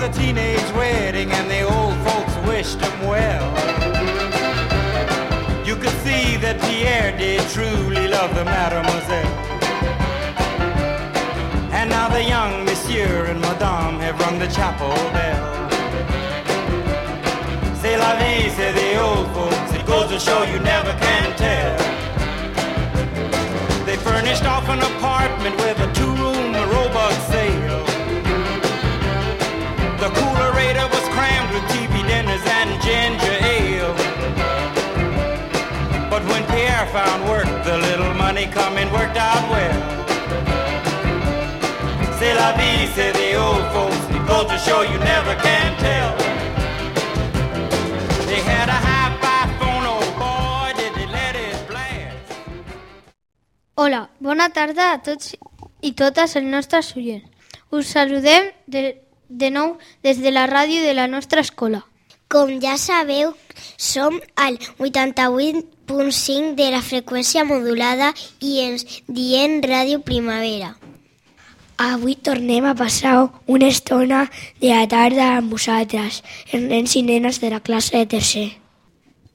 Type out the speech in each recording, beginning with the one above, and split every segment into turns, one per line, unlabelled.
was a teenage wedding and the old folks wished him well. You could see that Pierre did truly love the mademoiselle. And now the young monsieur and madame have rung the chapel bell. C'est la vie, say the old folks. It goes to show you never can found work, the little money coming worked out well. C'est la vie, say the old folks. Goes to show you never can tell. They had a hi-fi phone, oh boy, did they let it blast.
Hola, bona tarda a tots i totes els nostres oients. Us saludem de, de nou des de la ràdio de la nostra escola.
Com ja sabeu, som al 88.5 de la freqüència modulada i ens diem Ràdio Primavera.
Avui tornem a passar una estona de la tarda amb vosaltres, els nens i nenes de la classe de tercer.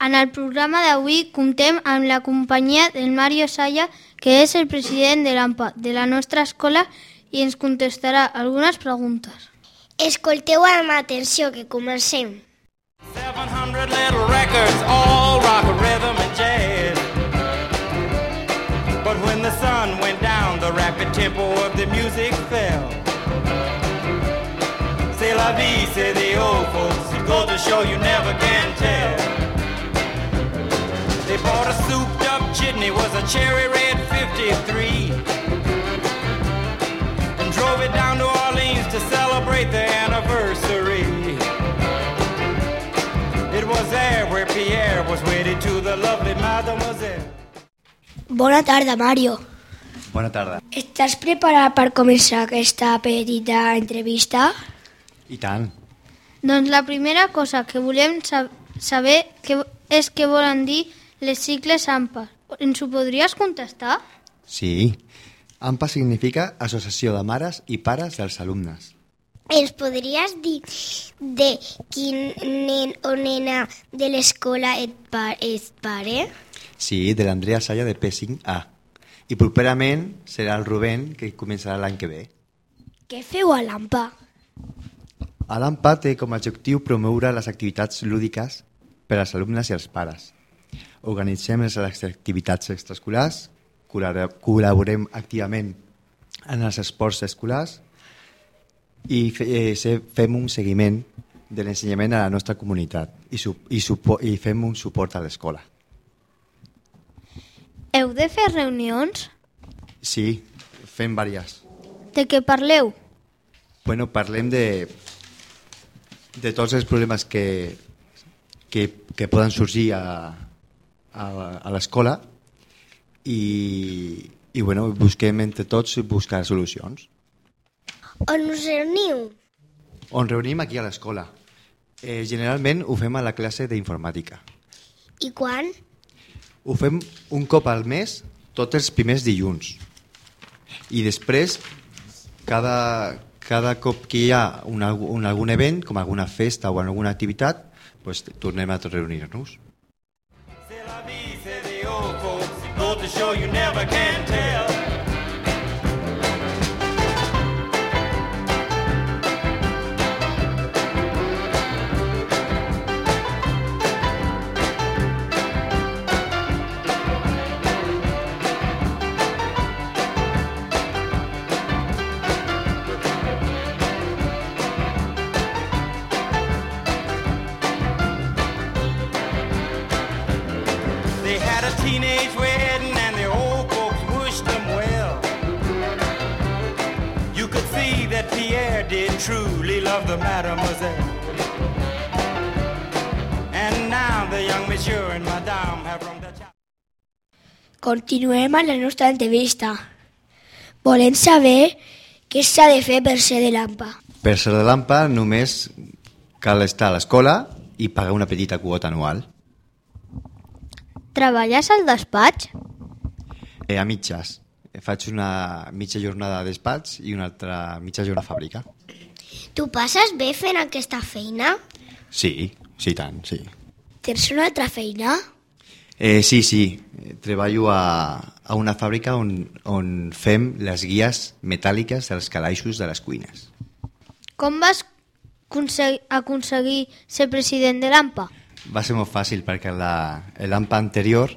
En el programa d'avui comptem amb la companyia del Mario Saya, que és el president de l'AMPA de la nostra escola i ens contestarà algunes preguntes.
Escolteu amb atenció que comencem.
700 little records, all rock, music fell. C'est la vie, say the old folks. It to show you never can tell. They bought a souped up chitney, was a cherry red 53. And drove it down to Orleans to celebrate the anniversary. It was there where Pierre was wedded to the lovely mademoiselle.
Bona tarda, Mario.
Bona tarda.
Estàs preparat per començar aquesta petita entrevista?
I tant.
Doncs la primera cosa que volem sab saber que és què volen dir les cicles AMPA. Ens ho podries contestar?
Sí. AMPA significa Associació de Mares i Pares dels Alumnes.
Ens podries dir de quin nen o nena de l'escola et, pa et pare?
Sí, de l'Andrea Salla de P5A. I properament serà el Rubén, que començarà l'any que ve.
Què feu a l'AMPA?
A l'AMPA té com a objectiu promoure les activitats lúdiques per als alumnes i els pares. Organitzem les activitats extraescolars, col·laborem activament en els esports escolars i eh, fem un seguiment de l'ensenyament a la nostra comunitat i, i, i fem un suport a l'escola.
Heu de fer reunions?
Sí, fem diverses.
De què parleu?
Bueno, parlem de, de tots els problemes que, que, que poden sorgir a, a, a l'escola i, i bueno, busquem entre tots buscar solucions.
On us reuniu?
On reunim aquí a l'escola. Eh, generalment ho fem a la classe d'informàtica.
I quan?
Ho fem un cop al mes, tots els primers dilluns. I després, cada, cada cop que hi ha un, un, algun event, com alguna festa o alguna activitat, pues, tornem a reunir-nos.
C'est la vie, say the old folks. Show you never can teenage wedding and the old folks wished them well. You could see that Pierre did truly love the mademoiselle. And now the young monsieur and madame have rung the chapel.
Continuem amb la nostra entrevista. Volem saber què s'ha de fer per ser de l'AMPA.
Per ser de l'AMPA només cal estar a l'escola i pagar una petita quota anual.
Treballes al despatx?
Eh, a mitges. Faig una mitja jornada a despatx i una altra mitja jornada a fàbrica.
Tu passes bé fent aquesta feina?
Sí, sí tant, sí.
Tens una altra feina?
Eh, sí, sí, treballo a, a una fàbrica on, on fem les guies metàl·liques dels calaixos de les cuines.
Com vas aconse- aconseguir ser president de l'AMPA?
Va ser molt fàcil perquè la- l'AMPA anterior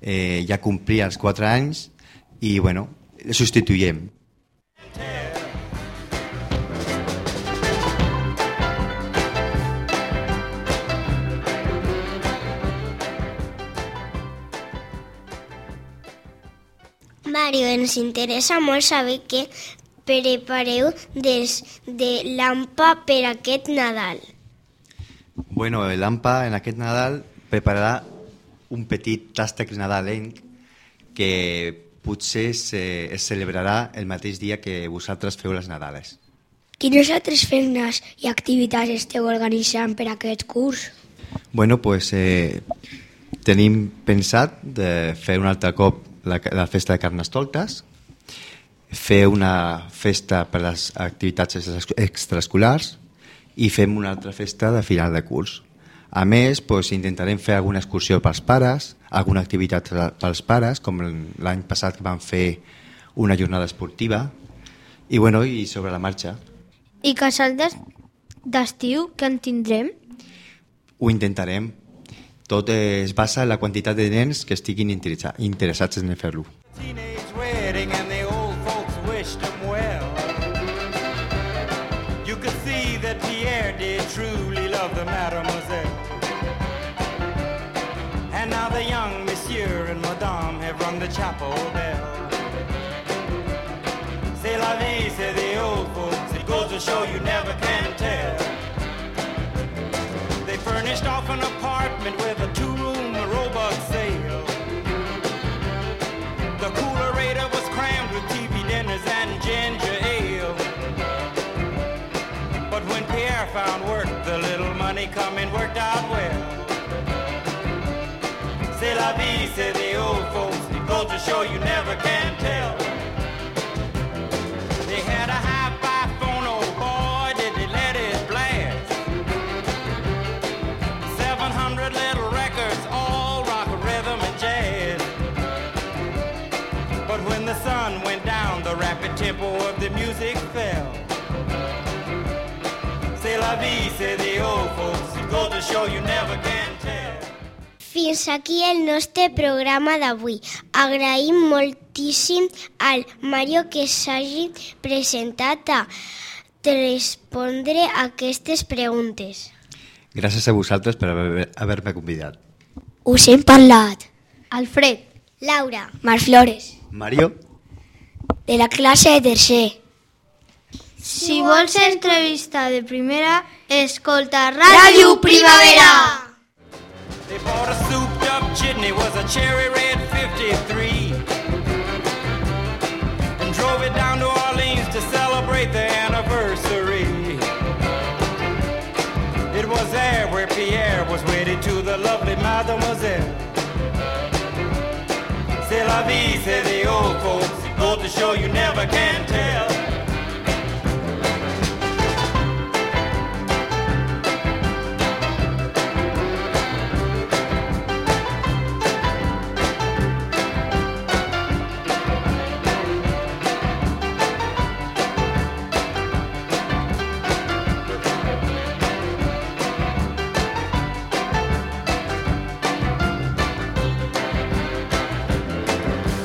eh, ja complia els 4 anys i, bueno, substituïm.
Mario, ens interessa molt saber què prepareu des de l'AMPA per aquest Nadal.
Bueno, l'AMPA en aquest Nadal prepararà un petit tàstec nadalenc que potser se, es celebrarà el mateix dia que vosaltres feu les Nadales.
Quines altres feines i activitats esteu organitzant per aquest curs?
Bueno, pues, eh, tenim pensat de fer un altre cop la, la festa de Carnestoltes, fer una festa per les activitats extra- extraescolars i fem una altra festa de final de curs. A més, pues, intentarem fer alguna excursió pels pares, alguna activitat pels pares, com l'any passat que vam fer una jornada esportiva, i, bueno, i sobre la marxa.
I casal d'es- d'estiu que en tindrem?
Ho intentarem. Tot es basa en la quantitat de nens que estiguin interessa- interessats en fer-lo.
Teenage the mademoiselle. And now the young monsieur and madame have rung the chapel bell. C'est la vie, say the old folks. It goes to show you never can tell. They furnished off an apartment with a coming worked out well. C'est la vie, say the old folks. Goes to show you never can tell. They had a hi-fi phone, oh boy, did they let it blast. 700 little records, all rock, rhythm, and jazz. But when the sun went down, the rapid tempo of the music fell. C'est la vie, say the old folks.
Fins aquí el nostre programa d'avui. Agraïm moltíssim al Mario que s'hagi presentat a respondre a aquestes preguntes.
Gràcies a vosaltres per haver- haver-me convidat.
Us hem parlat.
Alfred,
Laura,
Mar Flores,
Mario?
de la classe de tercer.
Si vols entrevista de primera, escolta Ràdio Primavera.
They bought a souped up chitney, was a cherry red 53. And drove it down to Orleans to celebrate the anniversary. It was there where Pierre was wedded to the lovely mademoiselle. C'est la vie, say the old folks. It goes to show you never can tell.